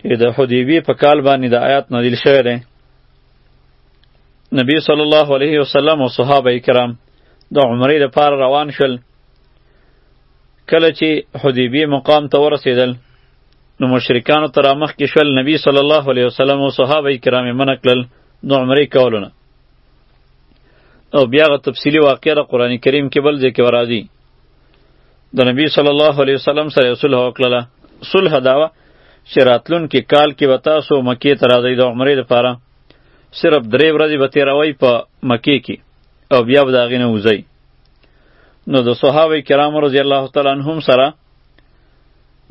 چې د حدیبی په کال باندې د آیات نازل شوی دی نبی صلی الله علیه وسلم او صحابه کرام د عمرې لپاره روان شول کله چې حدیبی مقام ته ورسېدل نو مشرکانو تر مخ کې شول نبی صلی الله علیه وسلم او صحابه کرام یې منع کړل د عمرې کولونه او بیا غ تفصیلی واقعه د قرآن کریم کې بل ځای کې راځي د نبی صلی الله علیه وسلم سره صلح وکړله صلح دا وه چې راتلونکي کال کې به تاسو مکې ته راځئ د عمرې دپاره صرف درې ورځې به تېروئ په مکې کې او بیا به د هغې نه وځئ نو د صحابه کرامو رضی الله تعالی عنهم سره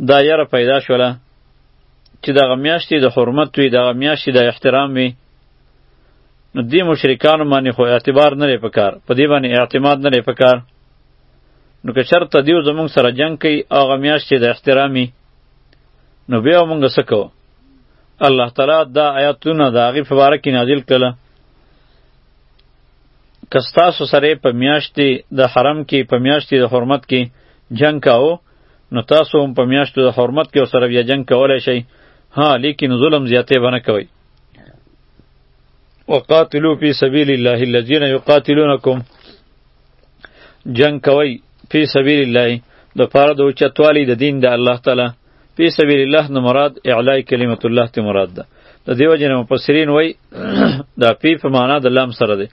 دا یره پیدا شوله چې دغه میاشتې د حرمت وي دغه میاشتې د احترام وي نو دې مشرکانو باندې خو اعتبار نه لري پکار په دې باندې اعتماد نه لري پکار نو که چرته دیو زمونږ سره جنگ کوي هغه میاشت چې د احترامي نو بیا مونږ څه کوو الله تعالی دا آیاتونه د هغې په باره کې نازل کړله که ستاسو سره په میاشتې د حرم کې په میاشتې د حرمت کې جنگ کاو نو تاسو هم په میاشتو د حرمت کې سره بیا جنگ کولای شئ ها لیکن ظلم زیاتې به نه کوئ وقاتلو فی سبیل الله الذین یقاتلونکم جنگ کوي فی سبیل الله د پاره د اوچتوالی د دین د الله تعالی فی سبیل الله نه مراد اعلاء کلمت الله ته مراد ده د دیو جن مفسرین وای دا فی په معنا د لام سره ده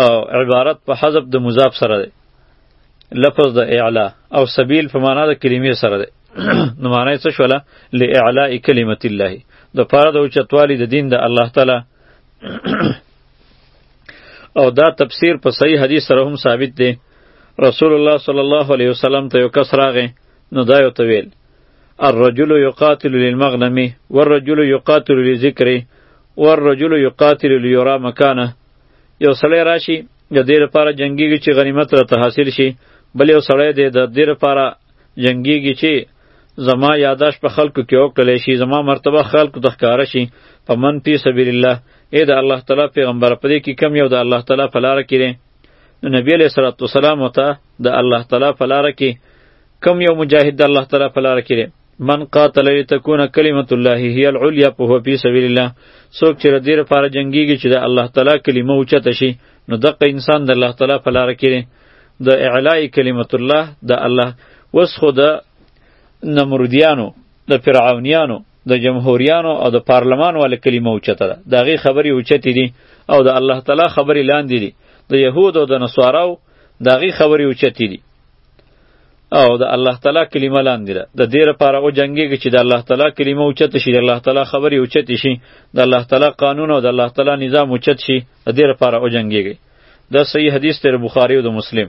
او عبارت په حذف د مضاف سره ده لفظ د اعلا او سبیل په معنا د کلمې سره ده نو معنی څه شوله لاعلاء کلمت الله د پاره د اوچتوالی د دین د الله تعالی او دا تفسیر په صحیح حدیث سره هم ثابت دی رسول الله صلی الله علیه وسلم ته یو کس راغی نو دا یو ته ویل الرجل یقاتل للمغنم والرجل یقاتل لذکر والرجل یقاتل لیرا مکانه یو سړی راشي د دې لپاره جنگیږي چې غنیمت راته حاصل شي بل یو سړی دی د دې لپاره جنګیږي چې زما یاداش په خلکو کې وکړلی شي زما مرتبه خلکو ته ښکاره شي په من پی سبیل الله ای د الله تعالی پیغمبر په دې کې کم یو د الله تعالی په لاره کې دی نو نبی علیه الصلات والسلام ته د الله تعالی په لاره کې کم یو مجاهد د الله تعالی په لاره کې دی من قاتل لتكون کلمت الله هي العليا په هو پی سبیل الله څوک چې د دې لپاره جنګیږي چې د الله تعالی کلمه اوچته شي نو دغه انسان د الله تعالی په لاره کې دی د اعلاء کلمت الله د الله وس خو د نمرودیانو د فرعونیانو د جمهوریانو او د پارلمان ول کلمه اوچته ده د هغې خبرې اوچتې دي او د الله تعالی خبرې لاندې دي د یهود او د نصاراو د هغې خبرې اوچتې دي او د الله تعالی کلمه لاندې ده د دې لپاره او جنګېږي چې د الله تعالی کلمه اوچته شي د الله تعالی خبرې اوچتې شي د الله تعالی قانون او د الله تعالی نظام اوچت شي د دې لپاره او جنګېږي دا صحیح حدیث تر بخاری او د مسلم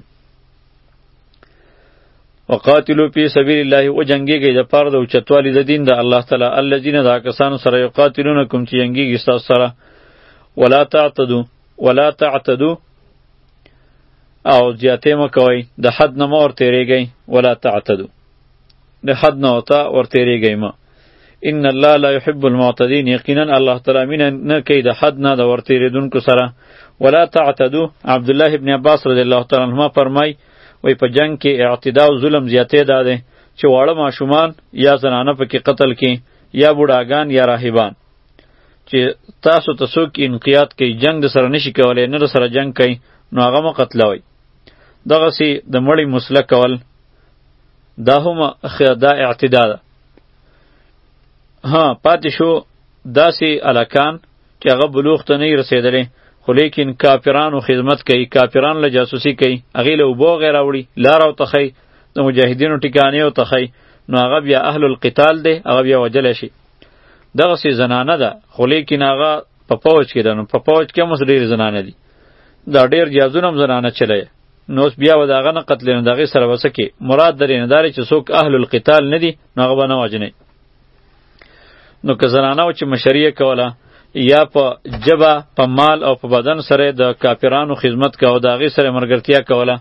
وقاتلو فی سبیل الله او جنگیږي د پاره د اوچتوالي د دین د الله تعالی الذین دا کسانو سره یقاتلونکم چې جنگیږي تاسو سره ولا تعتدو ولا تعتدو او زیاتې مکوئ د حد نه مور تیریږئ ولا تعتدو د حد نه وتا ور تیریږئ مه ان الله لا يحب المعتدين یقینا الله تعالی مين نه کوي د حد نه د ورتیریدونکو سره ولا تعتدو عبد الله ابن عباس رضی الله تعالی عنهما فرمای وای په جنگ کې اعتدا او ظلم زیاتې ده ده چې واړه ماشومان یا زنانه پکې قتل کې یا بوډاګان یا راهبان چې تاسو ته څوک انقیاد کوي جنگ د سره نشي کولای نه سره جنگ کوي نو هغه مو قتلوي دغه سي د مړی مسله کول دا هم خیر دا اعتدا ده ها پاتې شو داسې الکان چې هغه بلوغ ته نه رسېدلی خو لیکن کافرانو خدمت کوي کافران له جاسوسي کوي هغې له اوبو غیره وړي لاره او تخی د مجاهدینو ټیکانې او تخی نو هغه بیا اهل القتال دی هغه بیا وجلی شي دغسې زنانه ده خو لیکن هغه په پوج کې ده نو په پوج کې هم اوس ډېرې زنانه دي دا ډېر جازونه هم زنانه چلی نو اوس بیا و د هغه نه قتلې نو د هغې سره به څه کې مراد درې نه دارې چې څوک اهل القتال نه دي نو هغه به نه وژنې نو که زنانه و چې مشري یې کوله یا په جبه په مال او په بدن سره د کافرانو خدمت کا او د هغې سره مرګرتیا کوله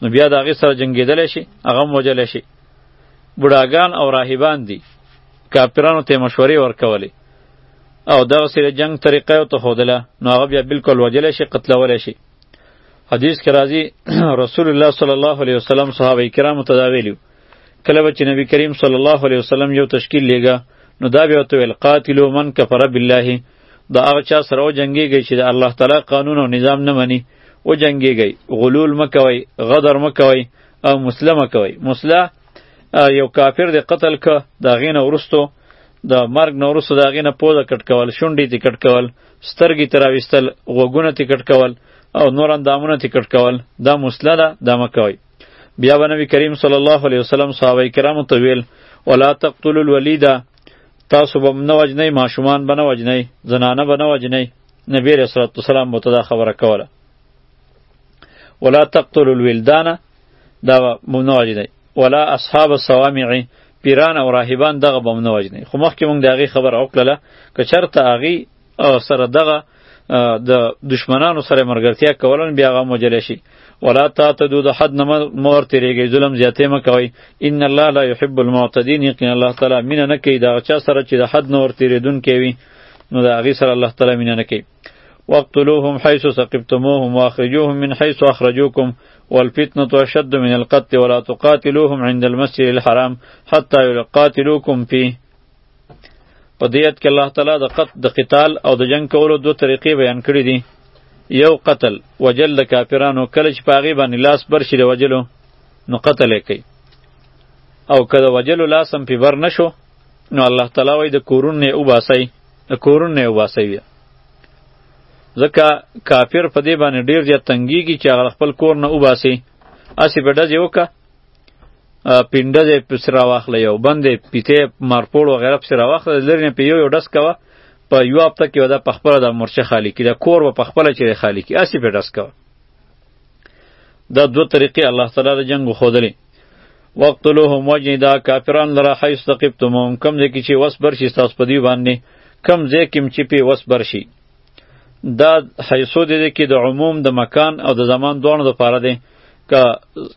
نو بیا د هغې سره جنګېدلی شي هغه هم وژلی شي بوډاګان او راهبان دي کافرانو ته مشورې ورکولې او دغسې د جنګ طریقه یې ورته ښودله نو هغه بیا بلکل وژلی شي قتلولی شي حدیث کې راځي رسول الله صلی الله علیه وسلم صحابه کرامو ته دا ویلو کله به چې نبی کریم صلی الله علیه وسلم یو تشکیل لیږه نو دا بیا ورته ویل قاتلو من کفر بالله دا هغه چا سره وجنګېږئ چې د الله تعالی قانون او نظام نه مني وجنګېږئ غلول مه کوئ غدر مه کوئ او مسله مه کوئ مسله یو کافر د قتل که د هغې نه وروستو د مرګ نه وروسته د هغې نه پوزه کټ کول شونډې دې کټ کول سترګې تر اوستل غوګونه تکټ کول او نور اندامونه تکټ کول دا مسله ده دا مکوي بیا به نبی کریم صلی الله علیه وسلم صحابه کرامو ته ویل ولا تقتلوا الولید تاسو به نه وجنی ماشومان به نه وجنی زنانه به نه وجنی نبی رسول الله سلام متدا خبره کوله ولا تقتلوا الولدان دا ممنوع وجه دی ولا اصحاب الصوامع پیران او راهبان دغه ممنوع وجه دی خو مخکې مونږ د هغې خبره وکړله که چرته هغې سره دغه د دشمنانو سره مرګرتیا کولن بیا غو مجل شي ولا تا تدو د حد نه مور تیریږي ظلم زیاتې م کوي ان الله لا يحب المعتدين یقین الله تعالی مين نه کوي دا چا سره چې د حد نور تیریدون کوي نو دا غي سره الله تعالی مين نه کوي وقتلوهم حيث ثقفتموهم واخرجوهم من حيث اخرجوكم والفتنة أشد من القتل ولا تقاتلوهم عند المسجد الحرام حتى يقاتلوكم فيه په دې آیت کې الله تعالی د قتل د قتال او د جنگ کولو دوه طریقې بیان کړې دي یو قتل وجل د کافرانو کله چې په هغې باندې لاس بر شي د وجلو نو قتل یې کوي او که د وجلو لاس هم پې بر نه شو نو الله تعالی وایي د کورونو یې وباسئ د کورونو یې وباسئ بیا ځکه کافر په دې باندې ډیر زیات تنګیږي چې هغه خپل کور نه وباسي اسی په ډزې وکړه پینډه دې پس را واخله یو بندې پیته مارپوړ وغیره پس را واخله لري نه پیو یو ډس کوه په یو هفته کې ودا په خپل د مرچه خالی کې د کور په خپل چې خالی کې اسی په ډس کوه دا دوه طریقې الله تعالی د جنگ خودلې وقتلوهم وجنی دا کافران لره حیث تقبتموم کم ځای کې چې وس برشي ستاسو په دوی باندې کم ځای کې چې پې وس برشي دا حیثو دی دی کې د عموم د مکان او د زمان دواړو دپاره دی که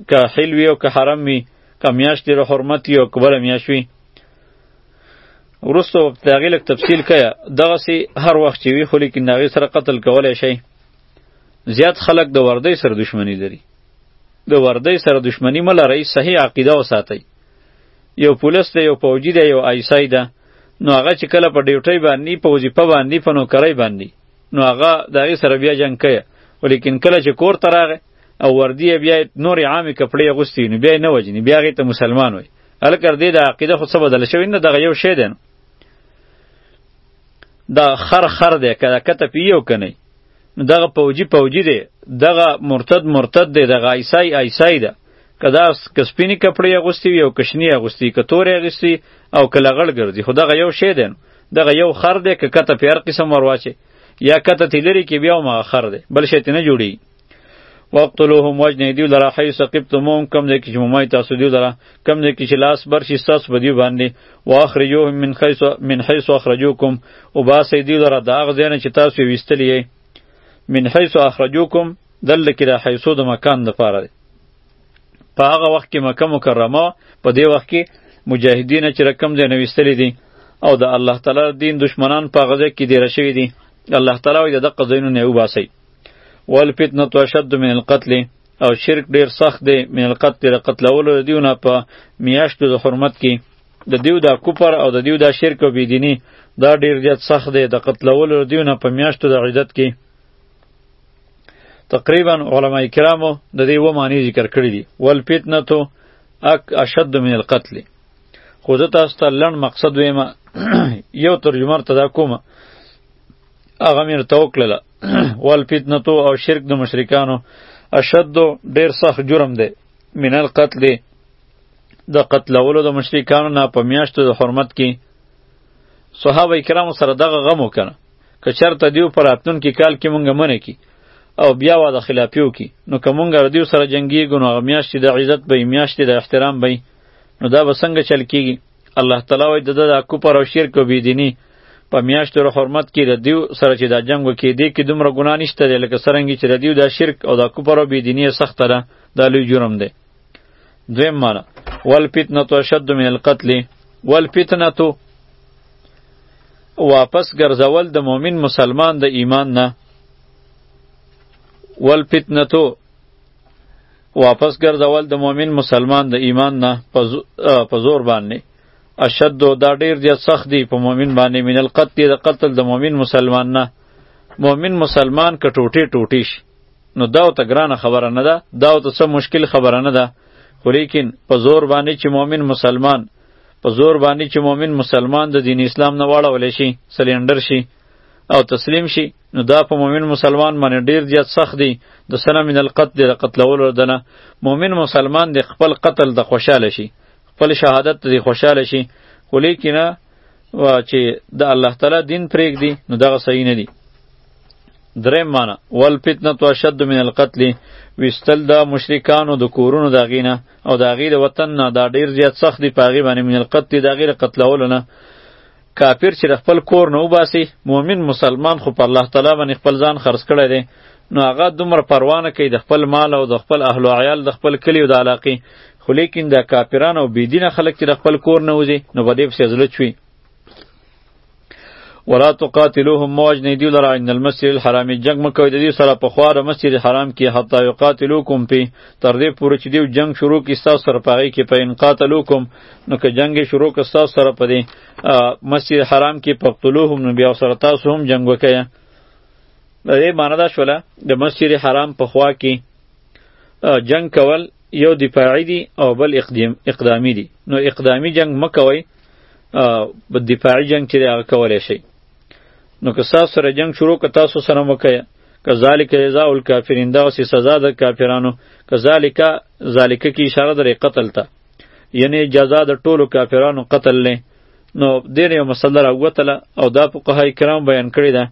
که حل وي او که حرم وي که میاشت ډېره حرمت وي او که بله میاشت وي وروسته د هغې لږ تفصیل که دغسې هر وخت چې وي خو لیکن د هغې سره قتل کولی شئ زیات خلک د وردۍ سره دښمني لري د وردۍ سره دښمني مه لرئ صحیح عقیده وساتئ یو پولیس دی یو پوجي دی یو ایسای ده نو هغه چې کله په ډیوټۍ باندې په وظیفه باندې په نوکرۍ باندې نو هغه د هغې سره بیا جنګ کوي ولیکن کله چې کور ته راغی او وردی بیا نورې عامې کپړې اغوستي نو بیا یې نه وژني بیا هغې ته مسلمان وایي هلکه دې د عقیده خو څه بدله شوې نه دغه یو شی دی نو دا خر خر دی که کته پی یو کنه نو دغه پوجي پوجي دی دغه مرتد مرتد دی دغه عیسی عیسی ده که دا که سپینې کپړې اغوستي وي او که شنې اغوستي که تورې اغوستي او که لغړ ګرځي خو دغه یو شی دی نو دغه یو خر دی که کته پې هر قسم ورواچې یا کته تې لرې کې بیا هم هغه خر دی بل شی تې نه جوړېږي وقتلوهم وجنه دیو لرا حیث قبتموم کم دی کی جمعی تاسو دیو لرا کم دی کی لاس برشی ستاسو په دیو باندې واخرجوهم من حیث من حیث اخرجوکم او باسی دیو لرا دا هغه ځای نه چې تاسو یې ویستلی یې من حیث اخرجوکم دلته کې د حیثو د مکان دپاره دی په هغه وخت کې مکه مکرمه په دې وخت کې مجاهدین چې رقم دی نویستلی دي او د الله تعالی دین دشمنان په هغه ځای کې دیره شوي دي الله تعالی وایي د دقه ځایونو نه وباسئ والفتنه اشد من القتل او شرک ډیر سخت دی من القتل د قتلولو د دیونه په میاشتو د حرمت کې د دیو دا کوپر او د دیو دا شرک او بيدینی دا ډیر زیات سخت دی د قتلولو د دیونه په میاشتو د عدت کې تقریبا علما کرامو د دې و معنی ذکر کړی دی ول فتنه تو اک اشد من القتل خو زه تاسو ته لړ مقصد ویم یو ترجمه ته دا کومه هغه مې ورته وکړله والفتنه او شرک د مشرکانو اشد ډیر سخت جرم دی من القتل د قتلولو د مشرکانو نه په میاشتو د حرمت کې صحابه کرامو سره دغه غم وکړه که چرته دیو پر راتلونکي کال کې مونږ منه کی او بیا وا د خلافیو کی نو که مونږ ردیو سره جنگیږو نو هغه میاشتې د عزت به میاشتې د احترام به نو دا به څنګه چل کیږي الله تعالی وایي د ده دا کفر او شرک او بېدیني په میاشتو د حرمت کې د دیو سره چې دا جنګ وکړي دې کې دومره ګناه نشته دی لکه څرنګه چې د دیو دا شرک او دا کفر او بېدیني یې سخته ده دا لوی جرم دی دویم معنی والفتنه اشد من القتل والفتنه واپس ګرځول د مؤمن مسلمان د ایمان نه والفتنه واپس ګرځول د مؤمن مسلمان د ایمان نه په زور باندې اشد دا ډیر زیات سخت دی په مؤمن باندې من القتل د قتل د مؤمن مسلمان نه مؤمن مسلمان که ټوټې ټوټې شي نو دا ته ګرانه خبره نه ده دا ته څه مشکل خبره نه ده خو لیکن په زور باندې چې مؤمن مسلمان په زور باندې چې مؤمن مسلمان د دین اسلام نه واړول شي سلینډر شي او تسلیم شي نو دا په مؤمن مسلمان باندې ډیر زیات سخت دی د سنه من القتل د قتلولو دنه مؤمن مسلمان د خپل قتل د خوشاله شي خپل شهادت د خوشاله شي خو لیکنه وا چې د الله تعالی دین پرېګ دی نو دغه صحیح نه دی درې معنا ول فتنه تو شد من القتل وستل دا مشرکانو د کورونو دا غینه او دا غیر وطن نه دا ډیر زیات سخت دی پاغي باندې من القتل دا غیر قتلولونه کافر چې د خپل کور نه وباسي مؤمن مسلمان خو په الله تعالی باندې خپل ځان خرڅ کړی دی نو هغه دومره پروا نه کوي د خپل مال او د خپل اهل او عیال د خپل کلي او د علاقې خو لیکن د کافرانو او بېدینه خلک چې د خپل کور نه وځي نو په دې پسې زړه چوي ولا تقاتلوهم موج نه دی لرا ان المسجد الحرام جنگ مکوې د دې سره په خوا د مسجد حرام کې حتی یقاتلوکم پی تر دې پورې چې دیو جنگ شروع کی تاسو سره پاره کې په ان قاتلوکم نو که جنگ شروع که تاسو سره په دې مسجد حرام کې پقتلوهم نو بیا سره تاسو هم جنگ وکړئ د دې معنی دا شوله د مسجد حرام په خوا کې جنگ کول یو دفاعي دی او بل اقدامي دی نو اقدامي جنگ مکوئ په دفاعي جنگ چې هغه کولای شي نو که تاسو سره جنگ شروع که تاسو سره وکړئ کذالک جزاء الکافرین دا سزا د کافرانو کذالک ذالک کی اشاره در قتل ته یعنی جزا د ټولو کافرانو قتل لې نو دین یو مسله راوتله او دا فقهای کرام بیان کړی ده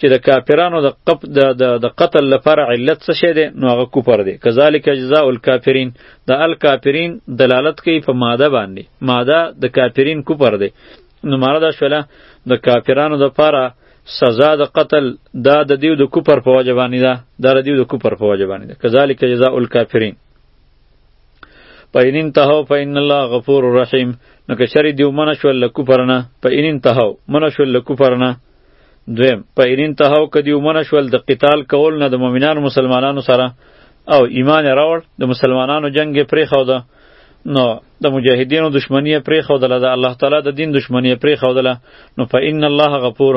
چې د کافرانو د قپ د د, د قتل لپاره علت څه شی دی نو هغه کوپر دی کذالک جزاء الکافرین د الکافرین دلالت کوي په ماده باندې ماده د کافرین کوپر دی نو ماده دا شوله د کافرانو د لپاره سزا د قتل دا د دیو د کوپر په وجه باندې ده دا د دیو د کوپر په وجه باندې ده کذالک جزاء الکافرین فإن انتهوا فإن الله غفور رحیم نو که شری دیو من شول له کفر نه فإن انتهوا من شول له کفر نه دویم فإن انتهوا که دیو من شول د قتال کول نه د مؤمنانو مسلمانانو سره او ایمان راوړ د مسلمانانو جنگ یې پرېښوده نو د مجاهدینو دشمنی پرې خودله د الله تعالی د دین دشمنی پرې خودله نو فإن الله غفور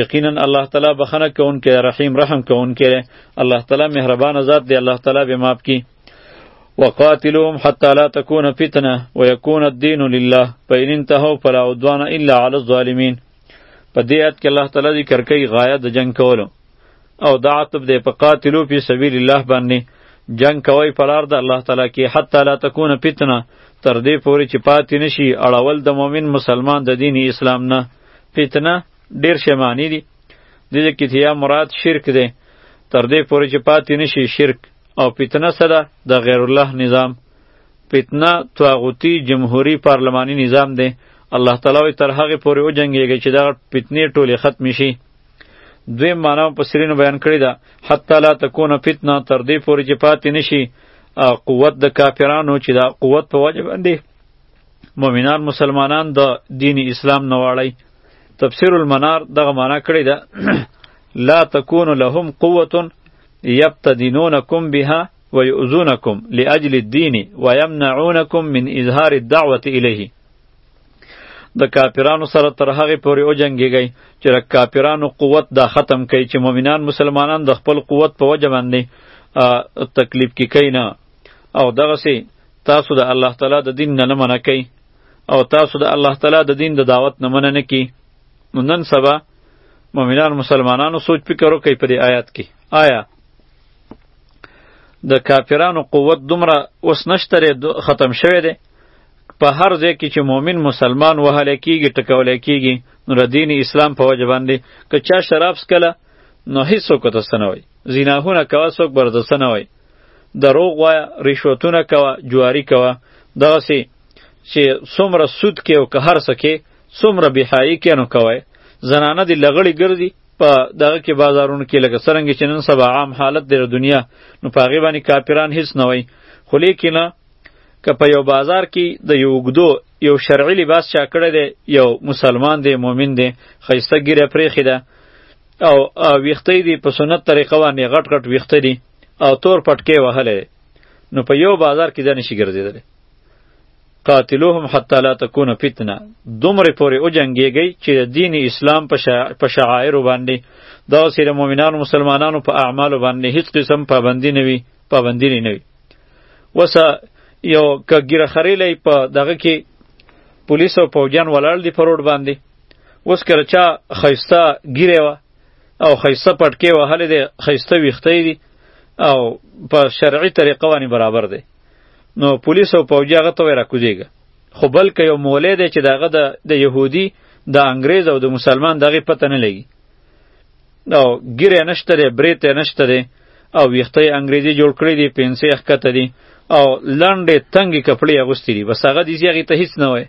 یقینا الله تعالی بخنه کوونکی رحیم رحم کوونکی دی الله تعالی مهربان ذات دی الله تعالی به معاف کی وقاتلهم حتى لا تكون فتنه ويكون الدين لله فإن انتهوا فلا عدوان إلا على الظالمين په دې آیت کې الله تعالی ذکر کوي غایه د جنگ کولو او دا عتب دی په قاتلو فی سبیل الله باندې جنگ کوي په لار د الله تعالی کې حتی لا تکون فتنه تر دې پورې چې پاتې نشي اړول د مؤمن مسلمان د دین اسلام نه فتنه ډیر شی معنی دي د دې کې تیا مراد شرک دی تر دې پورې چې پاتې نشي شرک او فتنه سره د غیر الله نظام فتنه طاغوتی جمهوری پارلمانی نظام دی الله تعالی وی تر هغه پورې او جنگیږي چې دا فتنه ټوله ختم شي دوی معنا په سرینو بیان کړی دا حتی لا تکون فتنه تر دې پورې چې پاتې نشي قوت د کافرانو چې دا قوت په وجه باندې مؤمنان مسلمانان د دین اسلام نه واړی تفسیر المنار دغه معنا کړی ده لا تکون لهم قوه یبتدینونکم بها ویؤذونکم لاجل الدین ویمنعونکم من اظهار الدعوه الیه د کافرانو سره تر هغه پورې او جنگیږي چې د کافرانو قوت دا ختم کړي چې مؤمنان مسلمانان د خپل قوت په وجه باندې تکلیف کې کینه او دغه سي تاسو د الله تعالی د دین نه منع کوي او تاسو د الله تعالی د دین د دعوت نه منع نه کی نو نن سبا مؤمنان مسلمانانو سوچ فکر وکړي په دې آیات کې آیا د کافرانو قوت دومره اوس نشته ختم شوی دی په هر ځای کې چې مؤمن مسلمان وهل کیږي ټکول کیږي نو د دین اسلام په وجه باندې که چا شراب سکله نو هیڅوک ته سنوي زیناهونه کوا څوک برده سنوي دروغ وایه رشوتونه کوه جواری کوه دغسې چې څومره سود کې او که هر څه کې څومره بېحایي کې نو کوی زنانه دې لغړې ګرځي په دغه کې بازارونو کې لکه څرنګه چې نن سبا عام حالت دی دنیا نو په هغې باندې کاپیران هیڅ نه وایي خو لیکنه که په یو بازار کې د یو اوږدو یو شرعي لباس چا کړی دی یو مسلمان دی مؤمن دی ښایسته ګیره پرېښې ده او ویختې دی په سنت طریقه باندې غټ غټ ویختې دی او تور پټکې وهلې نو په یو بازار کې ځنه شي ګرځیدل قاتلوهم حتی لا تکون فتنه دومره پورې او جنگيږي چې دین اسلام په شعائر باندې دا سیر مؤمنانو مسلمانانو په اعمال باندې هیڅ قسم پابندی نه وي پابندی نه وي وسه یو کګیره خریلې په دغه کې پولیس او پوجان ولاړ دي پروډ باندې اوس که چا ښایسته ګیرې وه او ښایسته پټکې وهلې دی ښایسته ویښته دي او په شرعي طریقه باندې برابر دی نو پولیس او پوجي هغه ته وایي راکوزېږه خو بلکې یو مولی دی چې د هغه د یهودي د انګریز او د مسلمان دغه پته نه لګي او ګیره نشته دی بریته نشته دی او ویخته انګریزي جوړ کړی دی پنسې ښکته دی او لنډې تنګې کپړې اغوستې دي بس هغه دي چې هغې ته هیڅ نه وایي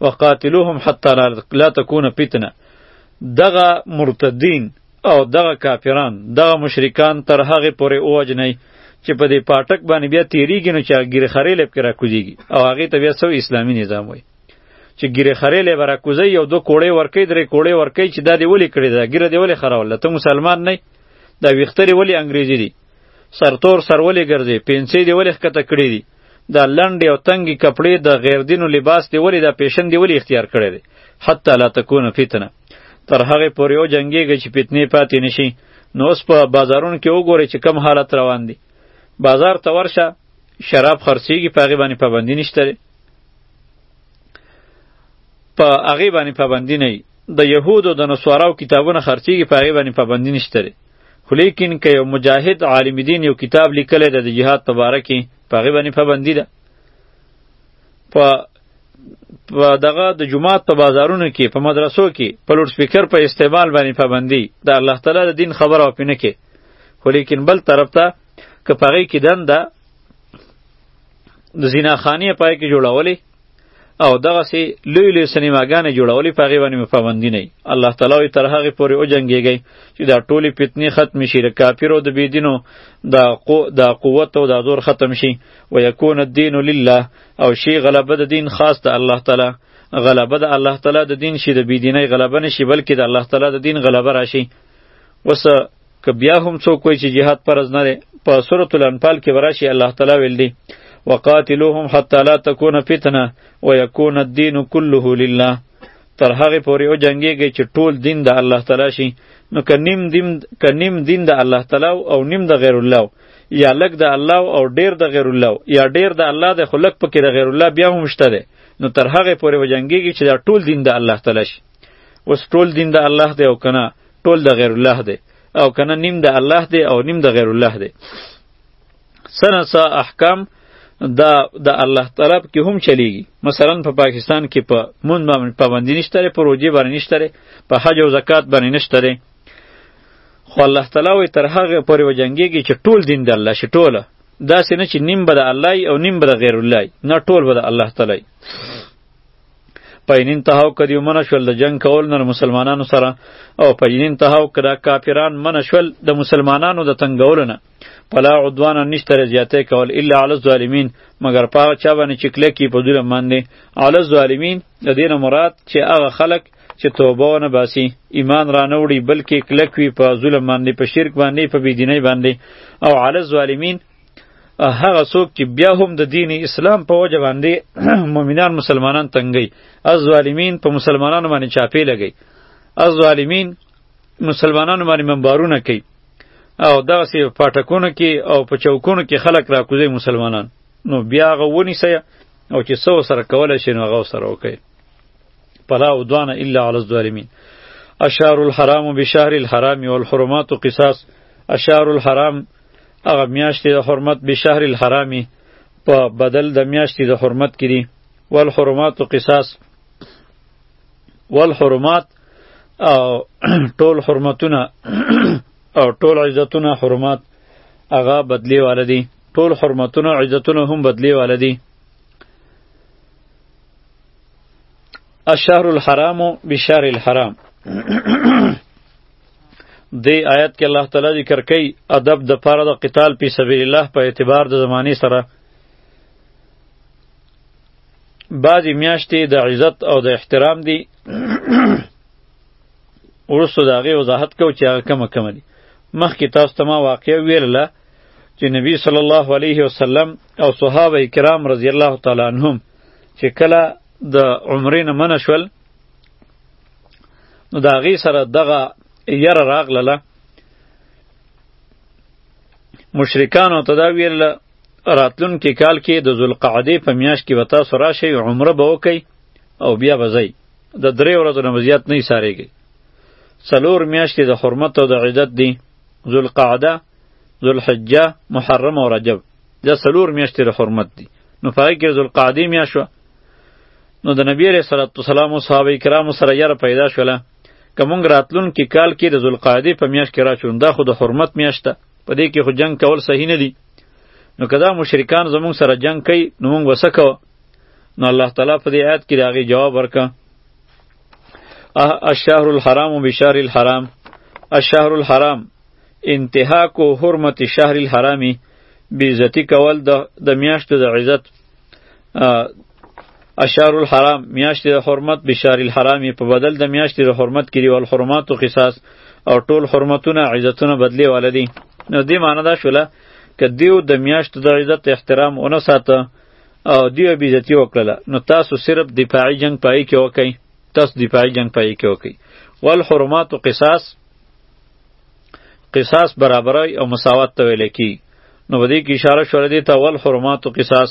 وقاتلوهم حتی لا تکون فتنه دغه مرتدین او دغه کافران دغه مشرکان تر هغه پورې اوجنئ چې په دې پاټک باندې بیا تیریږي نو چې ګیره خرې لپ کې راکوزیږي او هغه ته بیا سو اسلامي نظام وای چې ګیره خرې لپ راکوزي یو دو کوړې ورکې درې کوړې ورکې چې دا دی ولې کړی دا ګیره دی ولې خراول ته مسلمان نه دا ویختری ولې انګریزي دي سرتور سر ولې ګرځي پنسي دی ولې ښکته کړی دي دا لنډې او تنګې کپړې د غیردینو لباس دی ولې دا پیشن دی ولې اختیار کړی دی حتی لا تکون فتنه تر هغې پورې او جنګېږي چې فتنې پاتې نشي نو اوس په بازارونو کې وګورئ چې کم حالت روان دی بازار ته ورشه شراب خرڅېږي په هغې باندې پابندي نشته دی په هغې باندې پابندي نه د یهودو د نصاراو کتابونه خرڅېږي په هغې باندې پابندي نشته دی خو لیکن که یو مجاهد عالم دین یو کتاب لیکلی ده د جهاد په باره کې په هغې باندې پابندي ده په په دغه د جماعت په بازارونو کې په مدرسو کې په لوډ سپیکر په استعمال باندې پابندي د الله تعالی د دین خبره او پینه کې خو لیکن بل طرف ته که په هغې کې دنده د زیناخانې پای کې جوړولې او دغه سي لوی لوی سینماګانې جوړولې په هغې باندې مې پابندي نه الله تعالی وایي تر هغې پورې وجنګېږئ چې دا ټولې فتنې ختمې شي د کافرو د بېدینو دا قو دا قوت او دا زور ختم شي و یکون الدین لله او شي غلبه د دین خاص د الله تعالی غلبه د الله تعالی د دین شي د بېدینۍ غلبه نه شي بلکې د الله تعالی د دین غلبه راشي وس که بیا هم څوک وایي چې جهاد فرض نه دی په سورة الانفال کې وراشي الله تعالی ویل دی وقاتلوهم حتی لا تکون فتنه ویکون الدین کله لله تر هغه پورې او جنگيږي چې ټول دین د الله تعالی شي نو که نیم دین که نیم دین د الله تعالی او نیم د غیر الله یا لګ د الله او ډیر د غیر الله یا ډیر د الله د خلق پکې د غیر الله بیا هم شته ده نو تر هغه پورې وجنګيږي چې دا ټول دین د الله تعالی شي اوس ټول دین د الله دی او کنه ټول د غیر الله دی او کنه نیم د الله دی او نیم د غیر الله دی سنه سا احکام دا د الله طلب کې هم چلیږي مثلا په پا پاکستان کې په پا مون باندې پابندی نشته په روجي باندې نشته په حج او زکات باندې نشته خو الله تعالی وي تر هغه پورې وجنګيږي چې ټول دین د الله شي ټوله داسې نه چې نیم به د الله او نیم به د غیر الله نه ټول به د الله تعالی پاین انتهاو که دیو منه شول د جنگ کول نه مسلمانانو سره او پاین انتهاو که دا کافران منه شول د مسلمانانو د تنگولو نه پلا عدوان نشته زیاته کول الا علی الظالمین مگر پاغه چا باندې چې کلکی په دوله باندې علی الظالمین د دینه مراد چې هغه خلک چې توبه ونه باسي ایمان را نه وړي بلکې کلک وي په ظلم باندې په شرک باندې په بيدینۍ باندې او علی الظالمین هغه څوک چې بیا هم د دین اسلام په وجه باندې مؤمنان مسلمانان تنګي از ظالمین په مسلمانانو باندې چاپې لګي از ظالمین مسلمانانو باندې منبارونه کوي او دغه سی پټکونه کې او په چوکونو کې خلک راکوزي مسلمانان نو بیا هغه ونیسه او چې څو سره کولای شي نو هغه سره وکړي فلا عدوان الا علی الظالمین اشار الحرام بشهر الحرام والحرمات قصاص اشار الحرام هغه میاشتې د حرمت به شهر الحرام په بدل د میاشتې د حرمت کې دي والحرمات قصاص والحرمات او ټول حرمتونه او ټول عزتونه حرمات هغه بدلی والدي ټول حرمتونه عزتونه هم بدلی والدي الشهر الحرام بشهر الحرام دی آیت کې الله تعالی ذکر کوي ادب د پاره د قتال په سبیل الله په اعتبار د زمانه سره بعضی میاشتې د عزت او د احترام دی ورسو د هغې وضاحت کو چې هغه کمه کمه دي مخکې تاسو ته ما واقع ویلله چې نبی صلی الله علیه وسلم او صحابه کرام رضی الله تعالی عنهم چې کله د عمرې نه منه شول نو د هغې سره دغه یره راغلله مشرکانو ته دا ویله راتلونکي کال کې د ذوالقعدې په میاشت کې به تاسو راشئ عمره به وکئ او بیا به ځئ د درې ورځو نه به زیات نه ایسارېږئ څلور میاشتې د حرمت او د عدت دي ذوالقعده ذوالحجه محرم او رجب دا څلور میاشتې د حرمت دي نو په هغې کې ذوالقعدې میاشت وه نو د نبی علیه الصلاة والسلام او صحابه کرامو سره یاره پیدا شوله که مونږ راتلونکي کال کې د ذوالقعدې په میاشت کې راچون دا خو د حرمت میاشت ده په دې کې خو جنګ کول صحیح نه دي نو که دا مشرکان زمونږ سره جنګ کوي نو مونږ به څه کوو نو الله تعالی په دې آیات کې د هغې جواب ورکړه الشهر الحرام بشهر الحرام الشهر الحرام انتهاک و حرمت شهر الحرامی بیزتی کول د میاشتو د عزت اشار الحرام میاشت د حرمت بشار الحرام په بدل د میاشت د حرمت کړي او الحرمات او قصاص او ټول حرمتونه عزتونه بدلی ولدي نو دې معنی دا شوله که دیو د میاشت د عزت احترام ونه ساته او دیو بی عزتی وکړه نو تاسو صرف دفاعي جنگ پای کې وکئ تاسو دفاعي جنگ پای کې وکئ ول حرمات او قصاص قصاص برابرای او مساوات ته ویل کی نو ودی کی اشاره شوړه دی ته ول حرمات او قصاص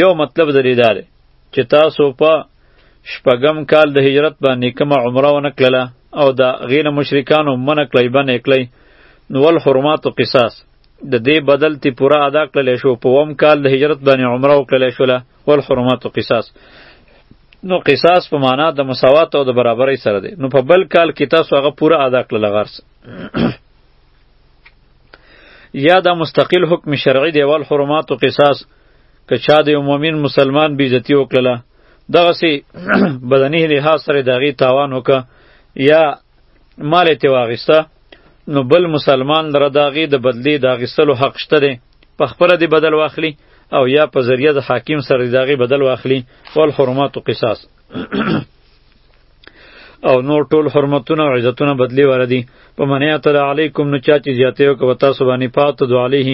یو مطلب درې دا دی چې تاسو په شپږم کال د هجرت باندې کومه عمره ونه کړله او د غیر مشرکانو منع کړی بنه کړی نو ول حرمات و قصاص د دې بدل تی پورا ادا کړل شو په وم کال د هجرت باندې عمره وکړل شو له ول حرمات و قصاص نو قصاص په معنا د مساوات او د برابرۍ سره دی نو په بل کال کې تاسو هغه پورا ادا کړل غرس یا دا مستقل حکم شرعي دی ول حرمات او قصاص که چا د مؤمن مسلمان بی عزتی وکړه دغه سي بدني لحاظ سره دغه تاوان وکړه یا مال ته واغسته نو بل مسلمان لره داغه د بدلی د غسلو حق شته دی په خپل دی بدل واخلی او یا په ذریعه د حاکم سره داغه بدل واخلی ول حرمات قصاص او نور ټول حرمتونه او عزتونه بدلی وردی په منی تعالی علیکم نو چا چې زیاته وک وتا سبانی پات دو علیه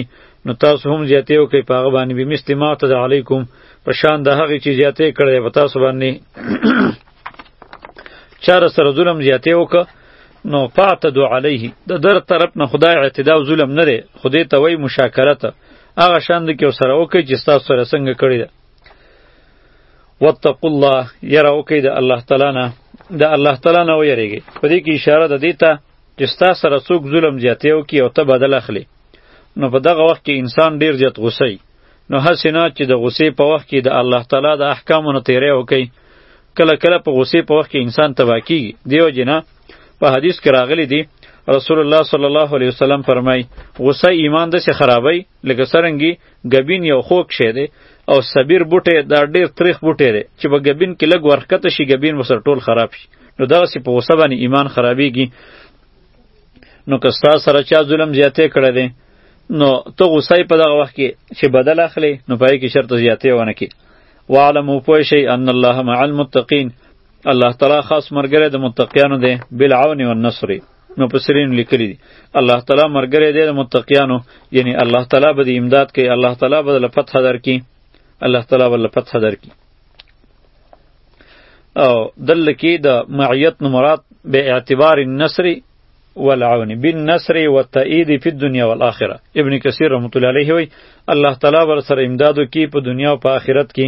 نو تاسو هم زیاته وک په هغه باندې به مثل ما تعالی علیکم په شان د هغه چې زیاته کړی وتا سبانی چاره سره ظلم زیاته وک نو پات دو علیه د در طرف نه خدای اعتدا او ظلم نه لري خدای ته وای مشاکرته هغه شان د کې سره وکي چې تاسو سره څنګه کړی واتقوا الله یره وکړئ د الله تعالی نه د الله تعالی نه ویریږئ په دې کې اشاره ده دې ته چې ستا سره څوک ظلم زیاتی وکړي او ته بدل اخلي نو په دغه وخت کې انسان ډیر زیات غوسه نو هسې نه چې د غوسې په وخت کې د الله تعالی د احکامو نه تیری وکړي کله کله په غوسې په وخت کې انسان تباه کیږي دیو جنا په حدیث کې راغلی دی رسول الله صلی الله علیه وسلم فرمای غوسه ایمان د سه خرابای لکه سرنګي ګبین یو خوږ شی دی او سبیر بوټی دا ډیر تریخ بوټی دی چې په ګبین کې لږ ورښکته شي ګبین به سره ټول خراب شي نو دغسې په غوسه باندې ایمان خرابیږي نو که ستا سره چا ظلم زیاتی کړی دی نو ته غوسه په دغه وخت کې چې بدل اخلې نو په هغې کې شرط زیاتی ونه کړي واعلمو پوه شئ ان الله مع المتقین الله تعالی خاص مرګره د متقیانو دی بالعون والنصر مفسرین لیکلی دي الله تعالی مرګره دی د متقیانو یعنی الله تعالی به د امداد کوي الله تعالی به د فتح درکړي الله تعالی به د فتح درکړي او دل کې د معیت نو مراد به اعتبار النصر والعون بالنصر والتأييد في الدنيا والآخرة ابن کثیر رحمت الله علیه وی الله تعالی ور سره امدادو کی په دنیا او په آخرت کې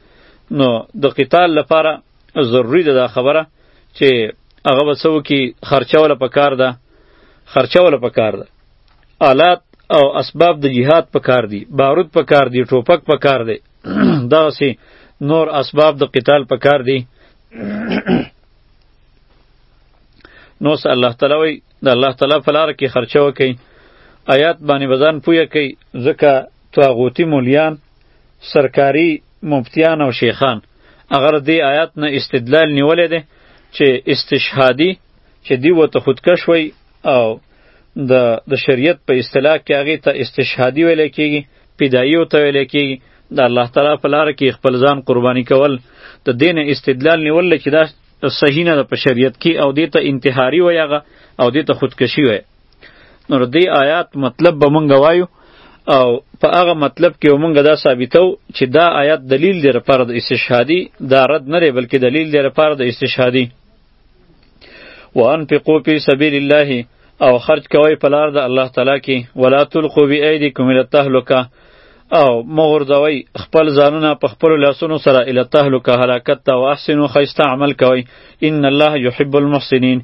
نو د قتال لپاره ضروری ده دا خبره چې هغه وسو کې خرچه ولا پکار ده خرچه ولا پکار ده آلات او اسباب د جهاد پکار دي بارود پکار دي ټوپک پکار دي دا سي نور اسباب د قتال پکار دي نو سه الله تعالی وی د الله تعالی په لار کې خرچه وکي آیات باندې بزن پوهه کوي ځکه طاغوتی مولیان سرکاری مفتیان او شیخان اگر دی آیات نه استدلال نیولې ده چې استشهادی چې دی وته خودکش وای او د د شریعت په اصطلاح کې هغه ته استشهادی ویل کیږي پیدایي او ته ویل کیږي د الله تعالی په لار کې خپل ځان قرباني کول د دین استدلال نیول چې دا صحیح نه ده په شریعت کې او دې ته انتحاري وایغه او دې ته خودکشي وایي نو د دې آیات مطلب به مونږ وایو او په هغه مطلب کې مونږ دا ثابتو چې دا آیات دلیل دی لپاره د استشهادي دا رد نه دی بلکې دلیل دی لپاره د استشهادي وانفقوا فی سبیل الله او خرج کوئ په لار د الله تعالی کې ولا تلقوا بأیدیکم الی التهلکه او مغرزوي خپل ځانونه په خپل لاسونو سره اله تهلکه هلاکت ته واحسنو خیسته عمل کوي ان الله یحب المحسنین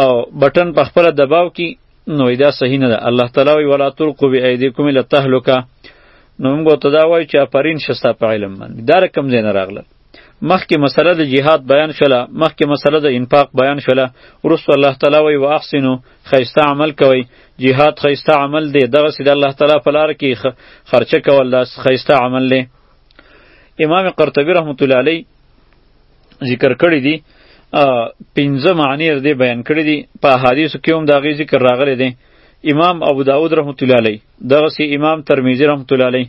او بټن په خپل دباو کی نو دا صحیح نه ده الله تعالی وی ولا تلقوا بأیدیکم الی التهلکه نو موږ ته دا وایو چې اپرین شستا په علم باندې دا رقم زین راغله مخکې مسله د جهاد بیان شوله مخکې مسله د انفاق بیان شوله وروسته الله تعالی وایي واحسنو ښایسته عمل کوئ جهاد ښایسته عمل دی دغسې د الله تعالی په لاره کې خرچه کول دا ښایسته عمل دی امام قرطبي رحمت الله علیه ذکر کړی دی پنځه معنی دې بیان کړی دي په حدیثو کې هم دا غي ذکر راغلی دی امام ابو داود رحمت الله علیه دغه سی امام ترمذی رحمت الله علیه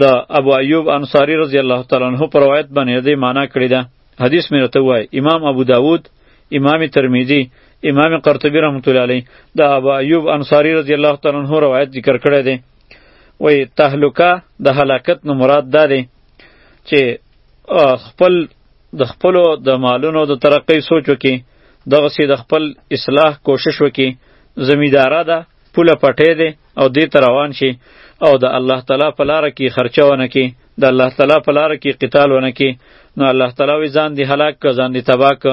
د ابو ایوب انصاری رضی الله تعالی عنہ پر روایت باندې دې معنی کړی ده حدیث مې راته وای امام ابو داود امام ترمذی امام قرطبی رحمت الله علیه د ابو ایوب انصاری رضی الله تعالی عنہ روایت ذکر کړی دی وای تهلکه د هلاکت نو مراد ده چې خپل د خپلو د مالونو د ترقۍ سوچ وکړي دغسې د خپل اصلاح کوشش وکړي زمیداره ده پوله پټې دی او دې ته روان شي او د الله تعالی په لاره کې خرچه ونه کړي د الله تعالی په لاره کې قتال ونه کړي نو الله تعالی وایي ځان دې هلاک که ځان دې تباه که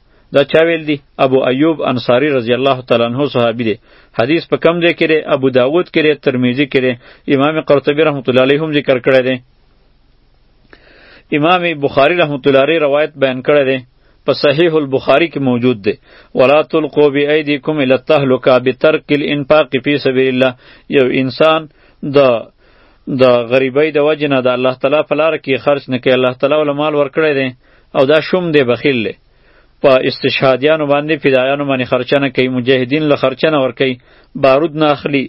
دا چا ویل دی ابو ایوب انصاری رضی الله تعالی عنہ صحابی دی حدیث په کم ځای کې دی ابو داود کې دی ترمذی کې دی امام قرطبی رحمت الله علیه هم ذکر کړی دی امام بخاری رحمت الله علیه روایت بیان کړی دی په صحیح البخاری کې موجود دی ولا تلقوا بأیدیکم الی التهلکه بترک الانفاق فی سبیل الله یو انسان د د غریبۍ د وجې نه د الله تعالی په لاره کې خرچ نه کوي الله تعالی ول مال ورکړی دی او دا شوم دی بخیل دی په استشهادیانو باندې فدایانو باندې خرچه نه کوي مجاهدین له خرچه نه ورکوي بارود نه اخلي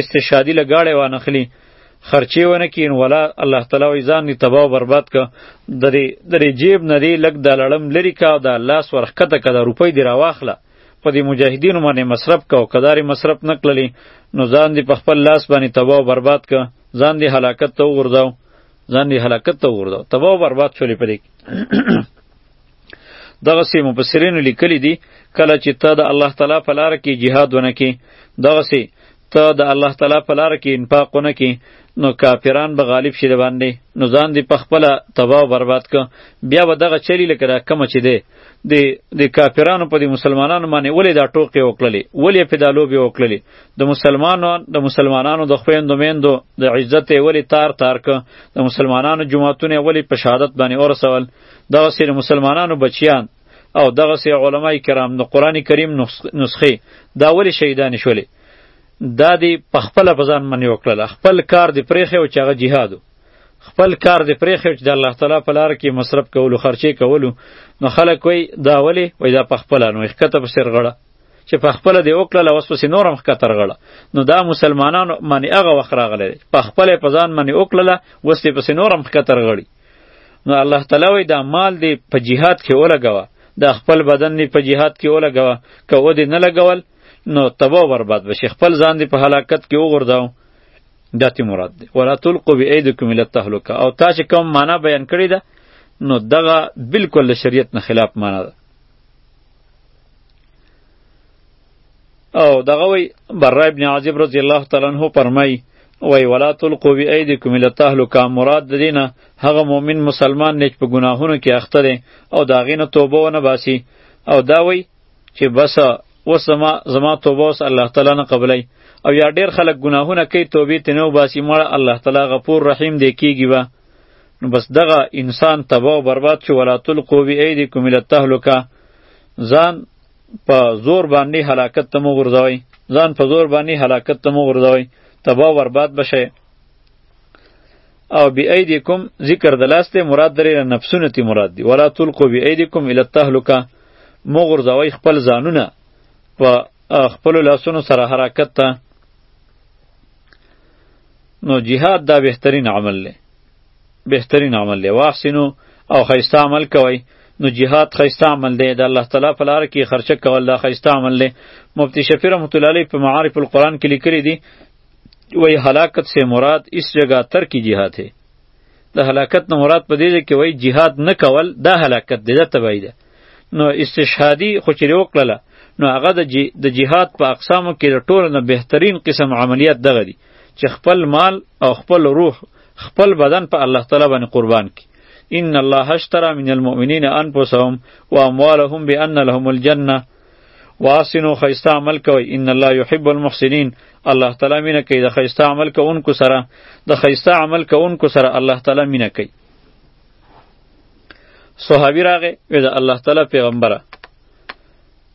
استشهادي له ګاړې وانه اخلي خرچې ونه کړي نو ولا الله تعالی وایي ځان دې تباه او برباد که درې درې جیب نه دې لږ دا لړم لرې که او دا لاس ورښکته که دا روپۍ دې راواخله په دې مجاهدینو باندې مصرف که او که دارې مصرف نه کړلې نو ځان دې په خپل لاس باندې تباه او برباد که ځان دې هلاکت ته وغورځاو ځان یې هلاکت ته ورده تباہ او برباد شولې پرې دغه سي مفسرینو لیکلي دي کله چې ته د الله تعالی په لار کې jihad ونه کې دغه سي ته د الله تعالی په لار کې انفاق ونه کې نو کافران به غالب شي باندې نو ځان دی په خپل تباہ او برباد ک بیا به دغه چلی لکه کوم چې دی د د کافرانو په د مسلمانانو باندې ولې دا ټوکې وکړلې ولې په دا لوبې وکړلې د مسلمانانو د مسلمانانو د خویندو میندو د عزت یې ولې تار تار که د مسلمانانو جماعتونه یې ولې په شهادت باندې ورسول دغسې د مسلمانانو بچیان او دغسې علما کرام د قرآن کریم نسخې دا ولې شهیدانې شولې دا دی په خپله په ځان باندې وکړله خپل کار دې پرېښی و چې هغه جهاد و خپل کار دې پرېښی چې د الله تعالی په لار کې مصرف کولو خرچې کولو نو خلک وایي دا ولې وایي دا پخپله نو یې ښکته پسې رغړه چې پخپله دې وکړله اوس پسې نور هم ښکته رغړه نو دا مسلمانانو باندې هغه وخت راغلی دی پخپله یې په ځان باندې وکړله اوس یې پسې نور هم ښکته رغړي نو الله تعالی وایي دا مال دې په جهاد کې ولګوه دا خپل بدن دې په جهاد کې ولګوه که ودې نه لګول نو تباه برباد بشي خپل ځان دې په هلاکت کې وغورځوه داتې مراد دی ولا تلقو بی ایدکم الی التهلکه او تا چې کوم معنا بیان کړی ده نو دغه بالکل د شریعت نه خلاف معنا ده او دغه وی بر ابن عازب رضی الله تعالی عنہ فرمای وی ولا تلقو بی ایدکم الی التهلکه مراد د دینه هغه مؤمن مسلمان نیک په ګناهونو کې اخته دی او داغینه توبه ونه باسی او دا وی چې بس اوس زما زما توبه اوس الله تعالی نه قبلای او یا ډیر خلک ګناهونه کوي توبې ته نو باسي مړه الله تعالی غفور رحیم دی کیږي به نو بس دغه انسان تباہ او برباد شو ولا تلقوا بأیدیکم الی التهلکه ځان په زور باندې هلاکت ته مو غورځوي ځان په زور باندې هلاکت ته مو غورځوي تباہ او برباد بشئ او بی ایدیکم ذکر د لاس ته مراد درې نفسونه تی مراد دی ولا تلقوا بی ایدیکم الی التهلکه مغور زوی خپل ځانونه په خپل لاسونو سره حرکت ته نو جهاد دا بهترین عمل دی بهترین عمل دی واحسنو او خیسته عمل کوي نو جهاد خیسته عمل دی د الله تعالی په لار کې خرچه کول دا خیسته عمل دی مفتی شفیع رحمت الله علیه په معارف القرآن کې لیکلی دی وای هلاکت سے مراد اس جگہ تر کی جهاد ہے د هلاکت نه مراد په دې کې وای جهاد نه کول دا هلاکت دی دا تبعی ده نو استشهادی خو چې وکړله نو هغه د جی د جهاد په اقسامو کې د ټولو نه بهترین قسم عملیات دغه دي چې خپل مال او خپل روح خپل بدن په الله تعالی باندې قربان کړي ان الله اشترى من المؤمنین انفسهم واموالهم بان لهم الجنه واسنو خیسته عمل کوي ان الله يحب المحسنين الله تعالی مینه کوي د خیسته عمل کوونکو سره د خیسته عمل کوونکو سره الله تعالی مینه کوي صحابي راغې وې د الله تعالی پیغمبره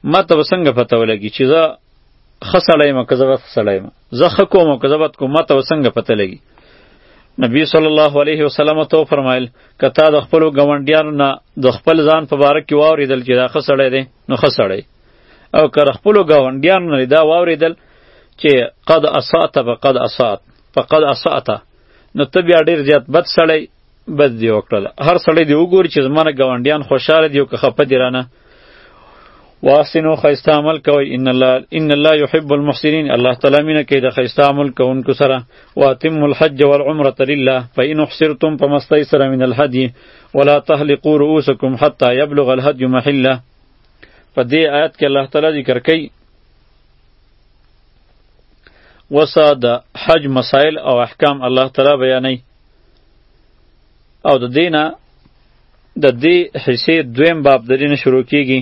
ما ته وسنګ پته ولګي چې زه خسړې ما کزه خسړې ما زه ښه کوم او که زه بد کوم ما ته به څنګه پته لګي نبی صلی الله علیه وسلم ته وفرمایل که تا د خپلو ګاونډیانو نه د خپل ځان په باره کې واورېدل چې دا ښه سړی دی نو ښه سړی او که د خپلو ګاونډیانو نه دا واورېدل چې قد اساته به قد اسات په قد اساته نو ته بیا ډېر زیات بد سړی بس دی وکړل هر سړی دی وګوري چې زمانه ګاونډیان خوشاله دی او که خپه دی رانه واحسنو خیسته عمل کوي ان الله ان الله يحب المحسنين الله تعالی مینه کوي د خیسته عمل کوونکو سره واتم الحج والعمره لله فإن احصرتم فمستيسر من الهدي ولا تهلقوا رؤوسكم حتى يبلغ الهدي محله په دې آیت کې الله تعالی ذکر کوي وسا د حج مسائل او احکام الله تعالی بیانوي او د دینه د دې حصے دویم باب د دینه شروع کیږي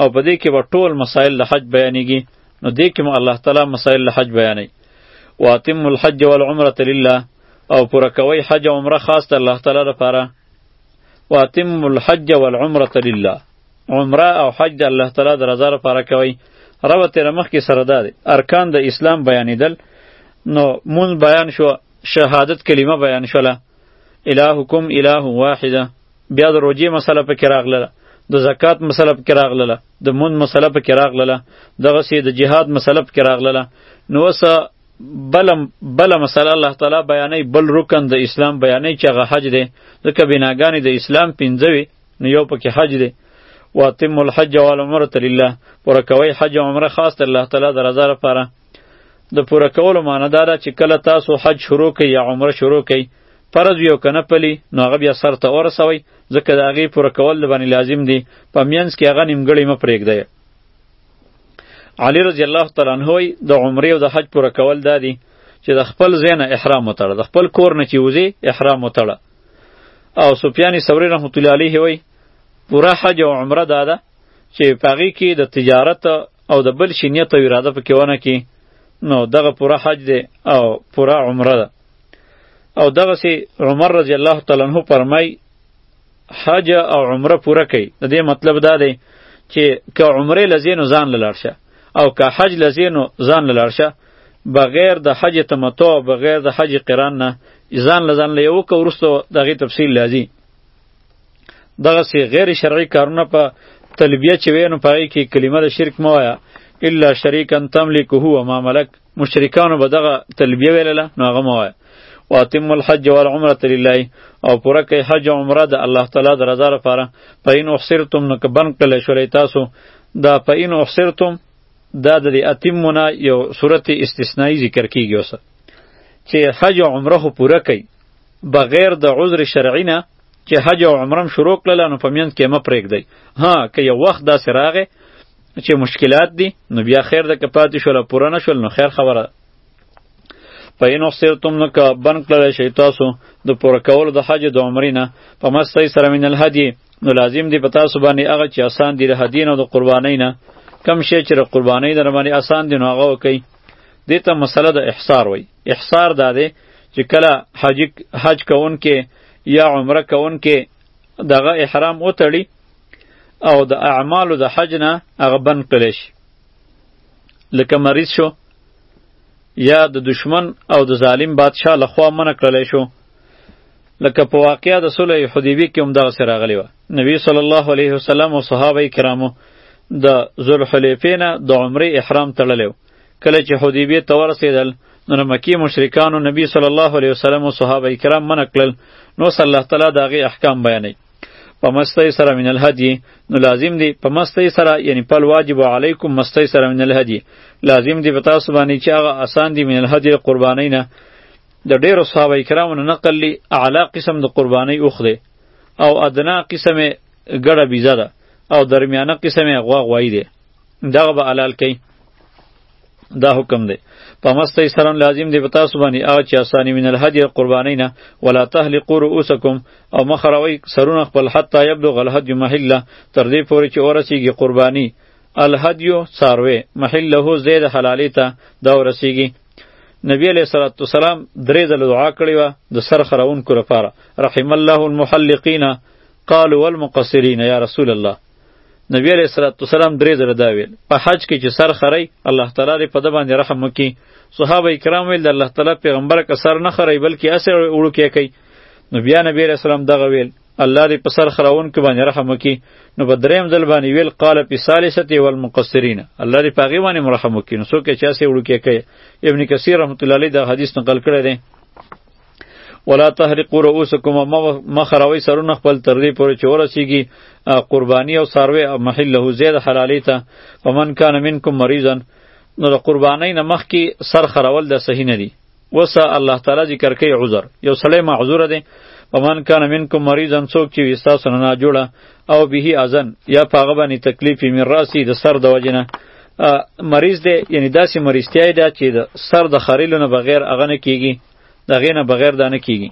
او په دې کې به ټول مسائل د حج بیانېږي نو دې کې مو الله تعالی مسائل د حج بیانوي واتم الحج والعمره لله او پوره کوي حج او عمره خاص د الله تعالی لپاره واتم الحج والعمره لله عمره او حج د الله تعالی د رضا لپاره کوي ربط رمخ کې سره ده ارکان د اسلام بیانېدل نو مون بیان شو شهادت کلمه بیان شوله الهکم اله واحده بیا د روجې مسله پکې راغله د زکات مسله پکې راغله د مون مسله پکې راغله دغه سي د جهاد مسله پکې راغله نو وس بل بل مسله الله تعالی بیانې بل رکن د اسلام بیانې چې هغه حج دی ځکه بناګانې د اسلام پنځوي نو یو پکې حج دی واتم الحج والعمره لله پوره کوي حج او عمره خاص الله تعالی د رضا لپاره د پوره کولو معنی دا ده چې کله تاسو حج شروع کړئ یا عمره شروع کړئ فرض یو کنه پلی نو هغه بیا سر ته ورسوي ځکه د هغې پوره کول د باندې لازم دي په مینځ کې هغه نیمګړی مه پرېږدئ علی رضی الله تعالی عنه وی د عمره او د حج پوره کول دا دي چې د خپل ځای نه احرام وتړه د خپل کور نه چې وځې احرام وتړه او سفیان ثوری رحمت الله علیه وی پوره حج او عمره دا ده چې پاغي کې د تجارت او د بل شي نیت او اراده پکې ونه کی نو دغه پوره حج دی او پوره عمره ده او دغه سي عمر رضی الله تعالی عنہ فرمای حج او عمره پوره کړي د دې مطلب دا دی چې که عمره لزینو ځان لاړ شه او که حج لزینو ځان لاړ شه بغیر د حج تمتع بغیر د حج قران نه ځان لزان له یو کو ورستو دغه تفصیل لازم دغه سی غیر شرعي کارونه په تلبیه چې وینو پای کې کلمه د شرک مو وایا الا شریکا تملکه هو ما ملک مشرکانو به دغه تلبیه ویلله نو هغه مو وایا واتم الحج والعمره لله او پوره کوي حج او عمره د الله تعالی د رضا لپاره پاین احصرتم نو که بند کړل شولې تاسو دا پاین احصرتم دا د اتمونه یو صورت استثنایی ذکر کیږي اوس چې حج او عمره پوره کوي بغیر د عذر شرعي نه چې حج او عمره شروع کړل نو په منځ کې مه پرېږدئ ها که یو وخت داسې راغی چې مشکلات دي نو بیا خیر ده که پاتې شول پوره نه شول نو خیر خبره په اینو سرتم نو که بند کړل شي تاسو د پوره کولو د حج د عمرې نه په مستۍ سره من الهدی نو لازم دی په تاسو باندې هغه چې آسان دي د هدی نه او د قربانۍ نه کم شی چې د قربانۍ در باندې آسان دي نو هغه وکړئ دې ته مسله د احصار وایي احصار دا دی چې کله حج حج کوونکې یا عمره کوونکې دغه احرام وتړي او د اعمالو د حج نه هغه بند کړی شي لکه مریض شو یا د دشمن او د ظالم بادشاه لخوا منع کړلی شو لکه په واقعیا د صلح حدیبی کې هم دغسې راغلی وه نبی صلی الله علیه وسلم او صحابه کرامو د ذوالحلیفې نه د عمرې احرام تړلی کله چې حدیبیه ته ورسېدل نو د مکی مشرکانو نبی صلی الله علیه وسلم او صحابه کرام منع کړل نو صلی الله تعالی د هغې احکام بیانوي په مستی سره من الهدی نو لازم دی په مستی سره یعنی پل واجب علیکم مستی سره من الهدی لازم دی په تاسو باندې چې هغه آسان دی من الهدی قربانی نه د ډیرو صحابه کرامو نه نقل لی اعلی قسم د قربانی اوخده او ادنا قسمه ګړه بیزه ده او درمیانه قسمه غوا غوایی ده دغه به حلال کوي دا حکم دی په مستی سره لازم دی په تاسو باندې هغه چې اسانی من الهدی قربانی نه ولا تهلقوا رؤوسکم او مخروي سرونه خپل حتی یبلغ الهدی محله تر دې پورې چې ورسیږي قربانی الهدی ساروی محله زید حلالی ته دا ورسیږي نبی علیہ الصلوۃ والسلام درې ځله دعا کړې و د سر خراونکو لپاره رحم الله المحلقین قالوا والمقصرین یا رسول الله نبی علیہ الصلوۃ والسلام درې ځله دا ویل په حج کې چې سر خړی الله تعالی دې په د باندې رحم وکړي صحابه کرام ویل د الله تعالی پیغمبر که سر نه خړی بلکې اسر وړو کې کوي نو بیا نبی علیہ السلام دغه ویل الله دې په سر خراون کې باندې رحم وکړي نو په دریم ځل باندې ویل قال په ثالثه والمقصرین الله دې په هغې باندې مرحم وکړي نو څوک یې چې هسې وړوکی کوي ابن کثیر رحمت الله علیه دا حدیث نقل کړی دی ولا تحرقوا رؤوسکم مخروي سرونه خپل تر دې پورې چې ورسیږي قرباني او ساروي محل له زید حلالې ته ومن کان منکم مریضا نو د قربانۍ نه مخکې سر خرول د صحیح نه دی وسه الله تعالی ذکر کوي عذر یو سړی معذور دی ومن کان منکم مریضا څوک چې وستا سره نه جوړه او به اذن یا پاغه باندې تکلیف می راسی د سر د وجنه مریض دی یعنی داسې مریضتیا ده چې د سر د خریلو نه بغیر اغه نه کیږي دا غینه بغیر دا نه کیږي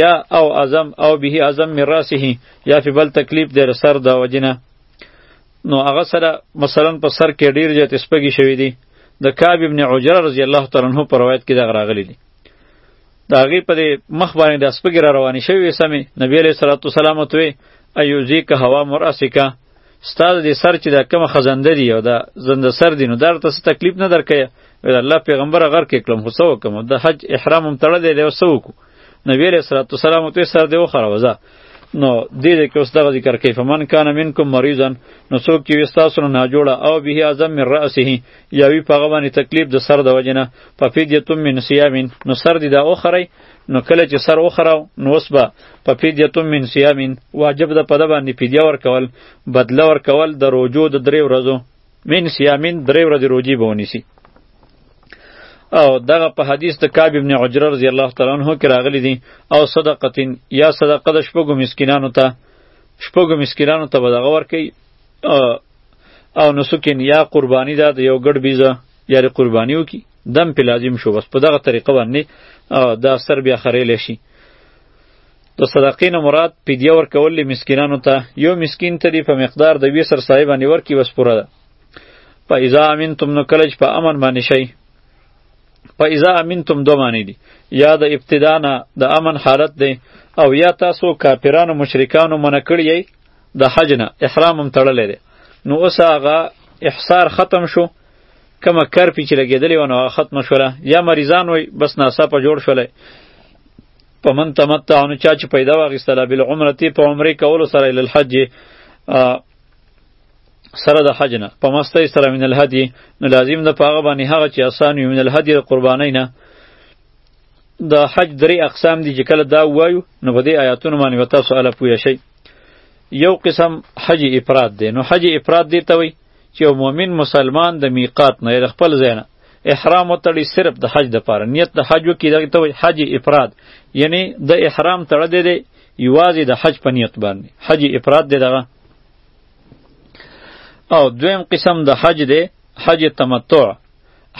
یا او اعظم او به اعظم من راسه یا فی بل تکلیف در سر دا وجنه نو هغه سره مثلا په سر کې ډیر جت سپګی شوی دی د کعب ابن عجره رضی الله تعالی عنہ پر روایت کې دا راغلی دی دا غي په مخ باندې د سپګی را روانې شوی سمې نبی علیہ الصلوۃ والسلام ته ایوزی که هوا مراسکه ستاد دې سر چې دا کوم خزنده دی او دا زنده سر دی نو درته څه تکلیف نه درکې ویل الله پیغمبر غر کې کلم خو سو کوم د حج احرام هم تړل دی او سو کو نبی علیہ الصلوۃ والسلام ته سر دی وخره وزا نو دې دې کې اوس دغه ذکر کوي فمن کان منکم مریضا نو څوک چې وستاسو نه جوړه او به اعظم من راسه یا وی په غوانه تکلیف د سر د وجنه په فدیه تم من صیامین نو سر دی دا اوخره نو کله چې سر وخراو نو اوس به په فدیتون من صیامین واجب ده په ده باندې فدیه ورکول بدله ورکول د روجو د درې ورځو من صیامین درې ورځې روجې به ونیسي او دغه په حدیث د کعب ابن عجره رضی الله تعالی عنه کې راغلی دی او صدقتین یا صدقه د شپږو مسکینانو ته شپږو مسکینانو ته به دغه ورکوي او نسکین یا قربانی ده د یو ګډ بیزه یارې قرباني وکړي دم په لازم شو بس په دغه طریقه باندې دا سر بیا خریلی شي د صدقې نه مراد پیدیه ورکول له مسکینانو ته یو مسکین ته دی په مقدار د وی سر صاحب باندې ورکی بس پوره ده په اذا امنتم نو کلج په امن باندې شي په اذا امنتم دو معنی دی یا د ابتدا نه د امن حالت دی او یا تاسو کافرانو مشرکانو منع کړی د حج نه احرام هم تړلی دی نو اوس هغه احصار ختم شو کومه کرپی چې لګېدلې وه نو هغه ختمه شوله یا مریضان وای بس ناڅاپه جوړ شولی په من تمتع نو چا چې پیدا واخیستله بالعمرتې په عمرې کولو سره الی الحج سره د حج نه په مستۍ سره من الهدی نو لازم ده په هغه باندې هغه چې اسان وي من الهدی د قربانۍ نه د حج درې اقسام دي چې کله دا وایو نو په دې آیاتونو باندې به تاسو اله پوه شئ یو قسم حج افراد دی نو حج افراد دی ته وایي چې یو مؤمن مسلمان د میقات نه د خپل ځای نه احرام وتړي صرف د حج د پاره نیت د حج وکړي دغه ته حج افراد یعنی د احرام تړ دی دی یوازې د حج په نیت باندې حج افراد دی دغه او دویم قسم د حج دی حج تمتع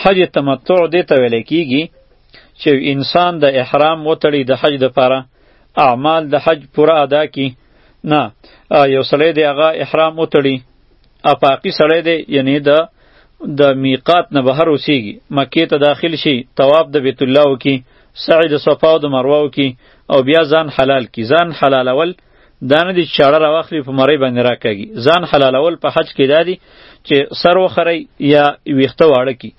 حج تمتع دی ته ویل کیږي چې انسان د احرام وتړي د حج د پاره اعمال د حج پوره ادا کی نه یو سړی دی هغه احرام وتړي اپاقی سړی دی یعنی د د میقات نه بهر اوسیږي مکې ته داخل شي طواف د بیت الله وکي سعی د صفا او د مروه وکي او بیا ځان حلال کی ځان حلالول دا نه دي چې چاړه راواخلي په مرۍ باندې راکاږي ځان حلالول په حج کې دا دي چې سر وخری یا ویښته واړه کی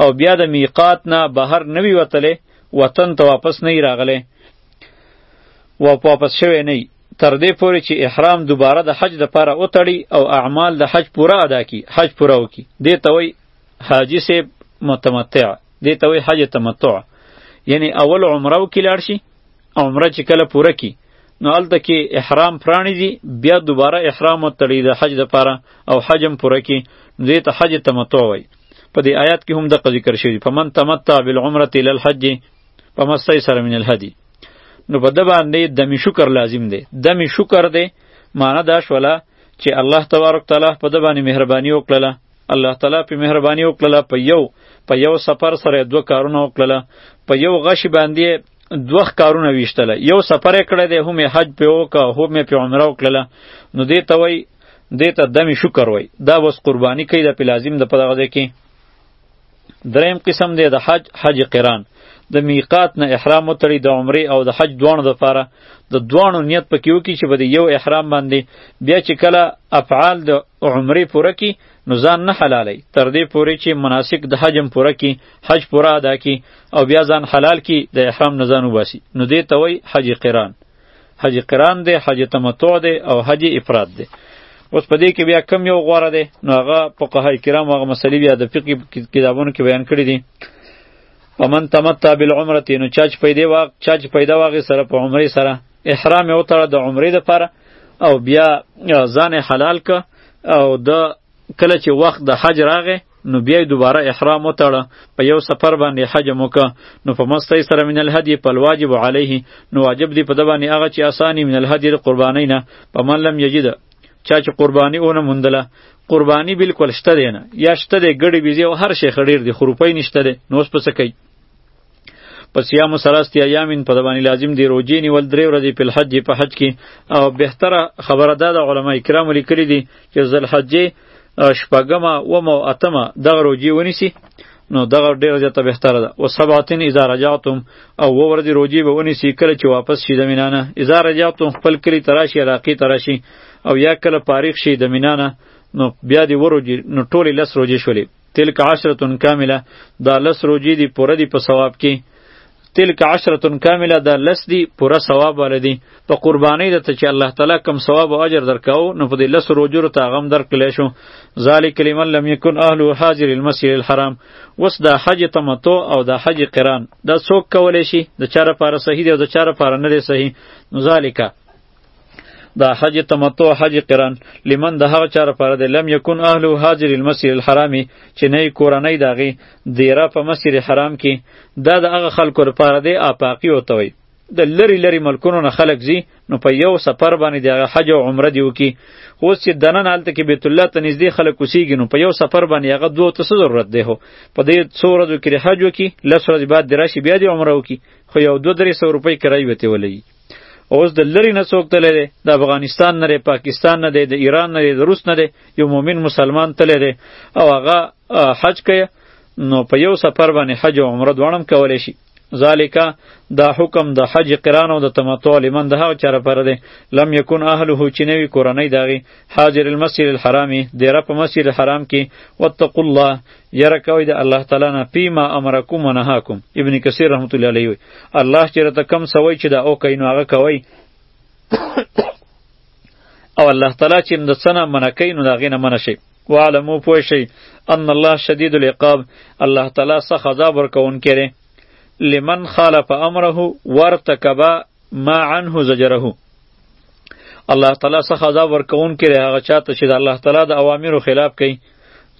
او بیا د میقات نه بهر نوی وتلی وطن ته واپس نه راغلی و واپس شوی نه تر دې پورې چې احرام دوباره د حج لپاره وتړي او اعمال د حج پوره ادا کی حج پوره وکي دې ته وایي حاجي صاحب متمتع دې ته وایي حج تمتع یعنی اول عمره وکي لاړ شي عمره چې کله پوره کی نو هلته کې احرام پرانیزي بیا دوباره احرام وتړي د حج لپاره او حج هم پوره کی دې ته حج تمتع وایي په دې آیات کې هم دغه ذکر شوی فمن تمتع بالعمرة الى الحج فما استيسر من الهدي نو په د باندې دمی شکر لازم دی دمی شکر دی معنی دا شوله چې الله تبارک تعالی په د باندې مهرباني وکړله الله تعالی په مهرباني وکړله په یو په یو سفر سره دوه کارونه وکړله په یو غشي باندې دوه کارونه ویشتله یو سفر کړی دی هم حج په وکړه هم په عمره وکړله نو دې ته وای دې ته دمی شکر وای دا بس قرباني کوي د په لازم د په دغه ځای کې دریم قسم دی د حج حج قران د میقات نه احرام وتړي د عمره او د حج دوانو د پاره د دوانو نیت پکې وکړي چې بده یو احرام باندې بیا چې کله افعال د عمره پوره کی نو ځان نه حلالي تر دې پورې چې مناسک د حجم پوره کی حج پوره ادا کی او بیا ځان حلال کی د احرام نه ځان وباسي نو دې ته وای حج قران حج قران دی حج تمتع دی او حج افراد دی اوس په دې کې بیا کم یو غوړه دی نو هغه فقهای کرام هغه مسلې بیا د فقه کتابونو کې بیان کړی دي ومن تمتع بالعمره نو چاچ پیدا واغ چاچ پیدا واغ سره په عمره سره احرام او تړه د عمره لپاره او بیا ځان حلال ک او د کله چې وخت د حج راغی نو بیا دوباره احرام وتړه په یو سفر باندې حج موکه نو په مستی سره من الهدی په واجب علیه نو واجب دی په د باندې هغه چې اسانی من الهدی د قربانی نه په من لم یجد چا چې قربانی اونه مندله قربانی بالکل شته دی نه یا شته دی ګړی بیزی او هر شی خډیر دی خروپی نشته دی نو اوس پس کوي په صيام ثلاثه ایام په دبانی لازم دی روزې نیول درې ورځې په حج په حج کې او بهتره خبره ده د علما کرام لیکلي دي چې ذل حج شپږمه و مو اتمه دغه روزې ونیسي نو دغه ډیر زیاته بهتره ده و سبعتن اذا رجعتم او و ورځې روزې به ونیسي کله چې واپس شي د مینانه اذا رجعتم خپل کلی تراشي علاقې تراشي او یا کله فارغ شي د مینانه نو بیا دې وروجې نو ټولې لس روزې شولې تلک عشرتون کامله دا لس روجی دی پوره دی په ثواب کې تلک عشرتون کامله دا لس دی پوره ثواب ول دی په قربانی د ته چې الله تعالی کم ثواب او اجر درکاو نو په دې لس روجو ته غم درکلی شو ذالک لمن لم یکن اهل حاضر المسجد الحرام وس دا حج تمتع او دا حج قران دا څوک کولای شي د چاره پاره صحیح دی او د چاره پاره نه دی صحیح ذالک دا حج تمتع حج قران لمن د هغه چاره پر د لم یکون اهل حاضر المسجد الحرام چې نه کورنۍ داغي دیره په مسجد حرام کې دا د هغه خلکو لپاره دی آپاقی وته وي د لری لری ملکونو نه خلق زی نو په یو سفر باندې د حج او عمره دیو کی اوس چې دنن حالت کې بیت الله ته نږدې خلک وسیږي نو په یو سفر باندې هغه دوه ته څه ضرورت دی هو په دې څو ورځو کې حج وکي لس ورځې بعد د راشي بیا د عمره وکي خو یو دوه درې سو روپۍ کرایه وته ولګي اوس د لری نه څوک تللی دی د افغانستان نه دی پاکستان نه دی د ایران نه دی د روس نه دی یو مؤمن مسلمان تللی دی او هغه حج کوي نو په یو سفر باندې حج او عمره دواړه هم کولی شي ذالک دا حکم د حج قران او د تمتع لمن د هغه چر پر دی لم یکون اهله چې نوی کورنۍ داغي حاضر المسجد الحرام دیره په مسجد الحرام کې واتقوا الله یره کوي د الله تعالی نه پی ما امرکم و نهاکم ابن کثیر رحمت الله علیه وی الله چې رته کم سوي چې دا او کینو هغه کوي او الله تعالی چې د سنه منکې نو دا غینه منشي وعلمو پوه شي ان الله شدید العقاب الله تعالی سخت عذاب ورکون کړي لمن خالف امره وارتكب ما عنه زجره الله تعالی سخت عذاب ورکون کړي هغه چاته چې د الله تعالی د اوامرو خلاف کوي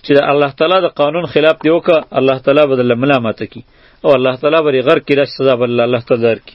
چې د الله تعالی د قانون خلاف دی وکړه الله تعالی به د ملامت کی او الله تعالی به غر کې د سزا بل الله تعالی درکړي